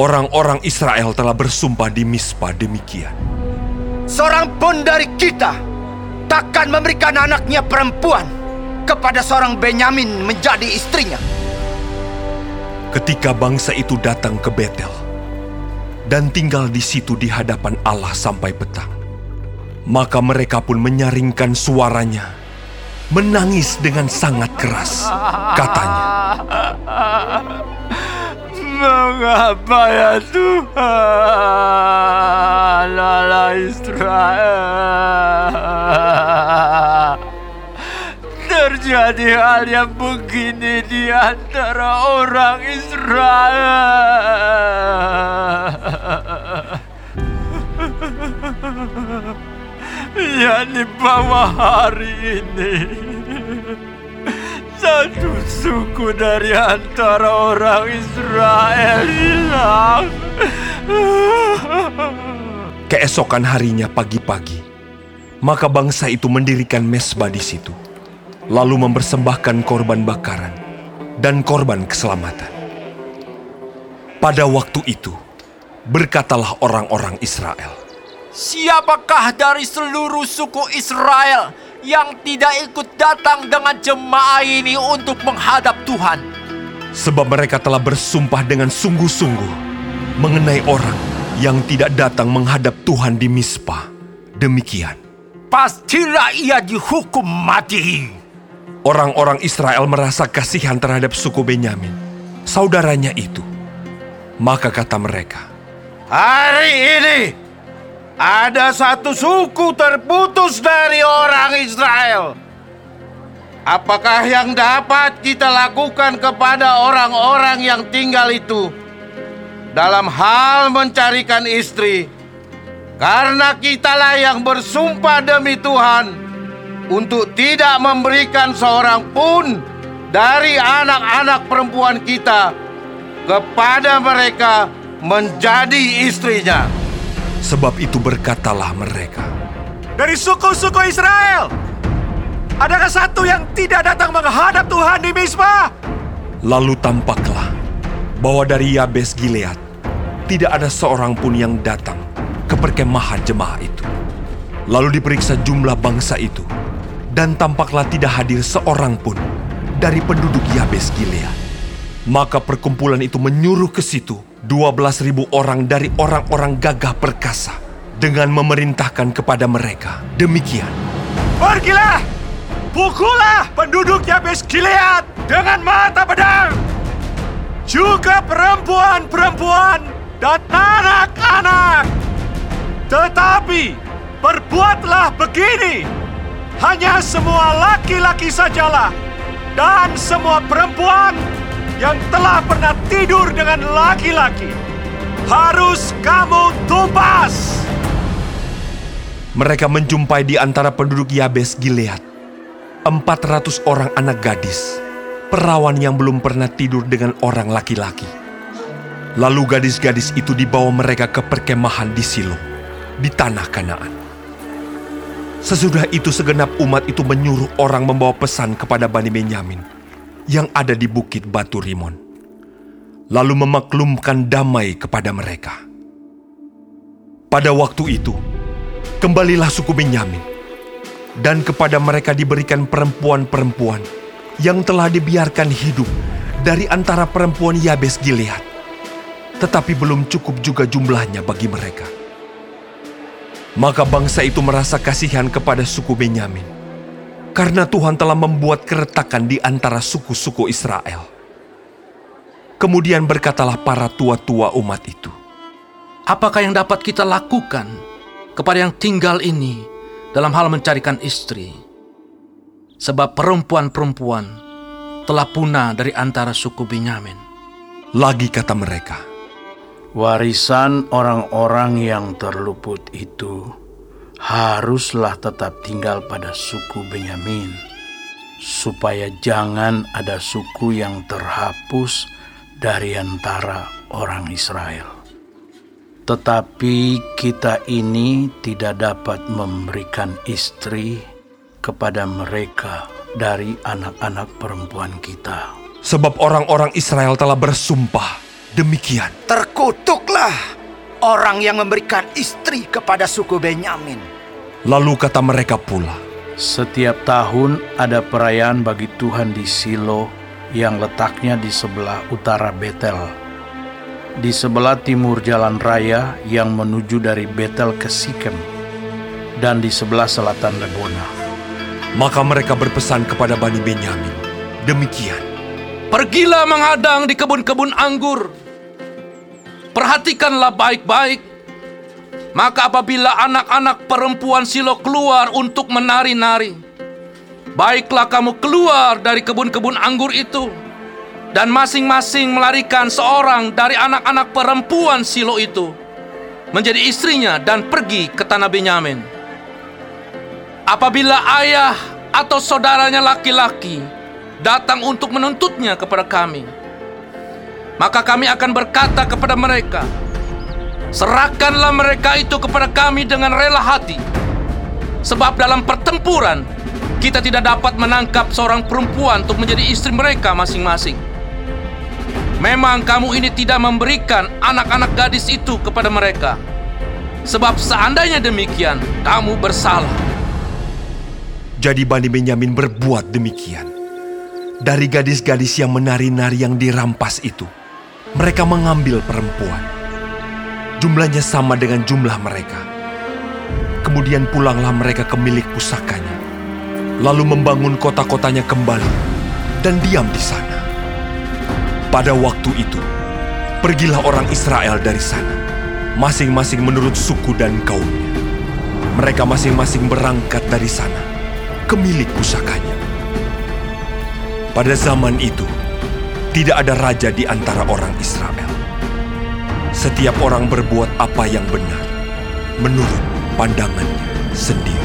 Orang-orang Israel telah bersumpah di Mispa demikian. Seorang pun dari kita takkan memberikan anaknya perempuan kepada seorang Benyamin menjadi istrinya. Ketika bangsa itu datang ke Betel dan tinggal di situ di hadapan Allah sampai petang, maka mereka pun menyaringkan suaranya, menangis dengan sangat keras. Katanya, Mengapa ya Tuhan? Allah Israel. Terjadi hal yang begini di antara orang Israel. Yakni bahwa hari ini satu suku dari antara orang Israel hilang. keesokan harinya pagi-pagi, maka bangsa itu mendirikan mesbah di situ, lalu mempersembahkan korban bakaran dan korban keselamatan. Pada waktu itu, berkatalah orang-orang Israel, Siapakah dari seluruh suku Israel yang tidak ikut datang dengan jemaah ini untuk menghadap Tuhan? sebab mereka telah bersumpah dengan sungguh-sungguh mengenai orang yang tidak datang menghadap Tuhan di Mispa. Demikian, Pastilah ia dihukum mati. orang-orang Israel merasa kasihan terhadap suku Benyamin, saudaranya itu. Maka kata mereka, Hari ini ada satu suku terputus dari orang Israel. Apakah yang dapat kita lakukan kepada orang-orang yang tinggal itu dalam hal mencarikan istri? Karena kitalah yang bersumpah demi Tuhan untuk tidak memberikan seorang pun dari anak-anak perempuan kita kepada mereka menjadi istrinya. Sebab itu berkatalah mereka, Dari suku-suku Israel, adakah satu yang tidak datang menghadap Tuhan di Misbah? Lalu tampaklah bahwa dari Yabes Gilead tidak ada seorang pun yang datang ke perkemahan jemaah itu. Lalu diperiksa jumlah bangsa itu, dan tampaklah tidak hadir seorang pun dari penduduk Yabes Gilead. Maka perkumpulan itu menyuruh ke situ 12.000 orang dari orang-orang gagah perkasa dengan memerintahkan kepada mereka. Demikian, Pergilah, pukullah penduduk Yabes Gilead dengan mata pedang. Juga perempuan-perempuan dan anak-anak. Tetapi perbuatlah begini. Hanya semua laki-laki sajalah dan semua perempuan yang telah pernah tidur dengan laki-laki harus kamu tumpas. mereka menjumpai di antara penduduk Yabes Gilead 400 orang anak gadis, perawan yang belum pernah tidur dengan orang laki-laki. Lalu gadis-gadis itu dibawa mereka ke perkemahan di Silo, di tanah Kanaan. Sesudah itu segenap umat itu menyuruh orang membawa pesan kepada Bani Benyamin yang ada di bukit Batu Rimon. Lalu memaklumkan damai kepada mereka. Pada waktu itu, kembalilah suku Benyamin, dan kepada mereka diberikan perempuan-perempuan yang telah dibiarkan hidup dari antara perempuan Yabes Gilead, tetapi belum cukup juga jumlahnya bagi mereka. Maka bangsa itu merasa kasihan kepada suku Benyamin, karena Tuhan telah membuat keretakan di antara suku-suku Israel. Kemudian berkatalah para tua-tua umat itu, Apakah yang dapat kita lakukan kepada yang tinggal ini dalam hal mencarikan istri? Sebab perempuan-perempuan telah punah dari antara suku Benyamin. lagi kata mereka, Warisan orang-orang yang terluput itu haruslah tetap tinggal pada suku Benyamin, supaya jangan ada suku yang terhapus dari antara orang Israel. Tetapi kita ini tidak dapat memberikan istri kepada mereka dari anak-anak perempuan kita. Sebab orang-orang Israel telah bersumpah Demikian, Terkutuklah orang yang memberikan istri kepada suku Benyamin. Lalu kata mereka pula, Setiap tahun ada perayaan bagi Tuhan di Silo yang letaknya di sebelah utara Betel. Di sebelah timur jalan raya yang menuju dari Betel ke Sikem. Dan di sebelah selatan Lebona. maka mereka berpesan kepada Bani Benyamin. Demikian, Pergilah menghadang di kebun-kebun anggur. Perhatikanlah baik-baik. Maka apabila anak-anak perempuan Silo keluar untuk menari-nari, baiklah kamu keluar dari kebun-kebun anggur itu dan masing-masing melarikan seorang dari anak-anak perempuan Silo itu menjadi istrinya dan pergi ke tanah Benyamin. Apabila ayah atau saudaranya laki-laki datang untuk menuntutnya kepada kami, maka kami akan berkata kepada mereka, Serahkanlah mereka itu kepada kami dengan rela hati. Sebab dalam pertempuran, kita tidak dapat menangkap seorang perempuan untuk menjadi istri mereka masing-masing. Memang kamu ini tidak memberikan anak-anak gadis itu kepada mereka. Sebab seandainya demikian, kamu bersalah. jadi Bani Benyamin berbuat demikian. Dari gadis-gadis yang menari-nari yang dirampas itu, mereka mengambil perempuan. Jumlahnya sama dengan jumlah mereka. Kemudian pulanglah mereka ke milik pusakanya, lalu membangun kota-kotanya kembali dan diam di sana. Pada waktu itu, pergilah orang Israel dari sana, masing-masing menurut suku dan kaumnya. Mereka masing-masing berangkat dari sana ke milik pusakanya. Pada zaman itu, tidak ada raja di antara orang Israel. Setiap orang berbuat apa yang benar menurut pandangannya sendiri.